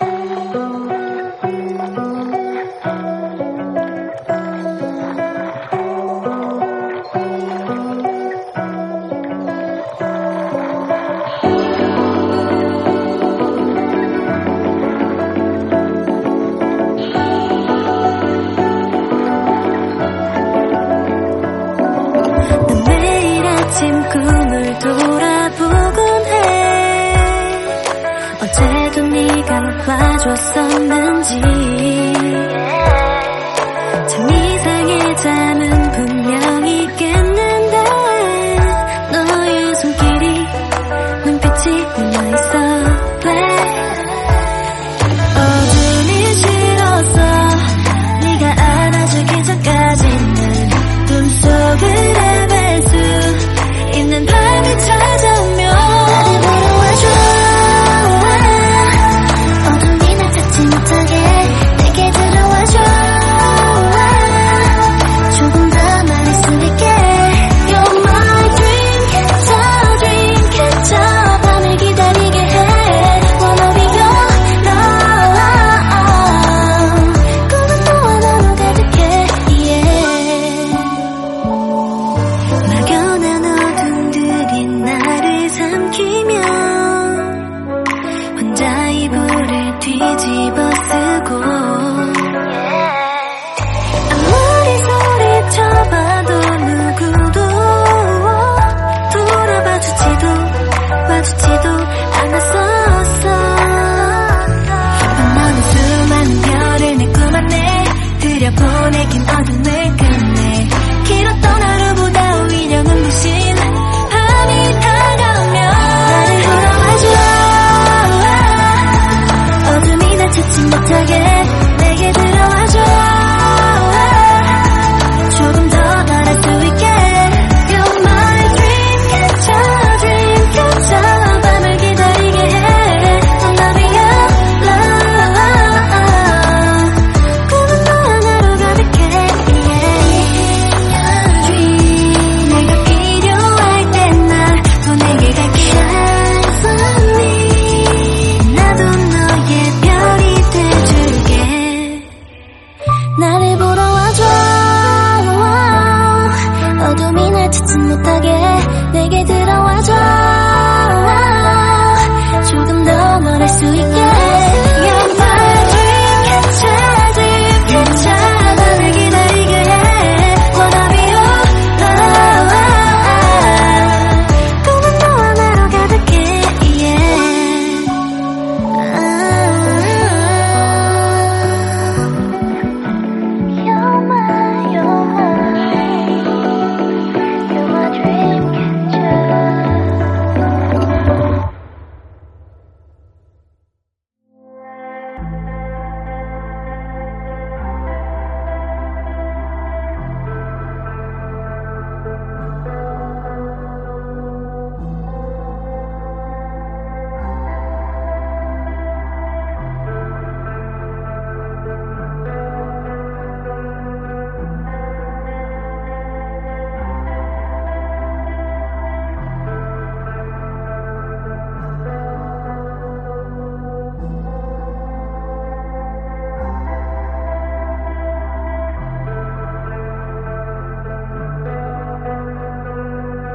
난 매일 아침 꿈 울었었는지 참 이상해져 너에겐 어둠을 나를 보러 와줘. 어둠이 날 찾지 못하게 내게 들어와.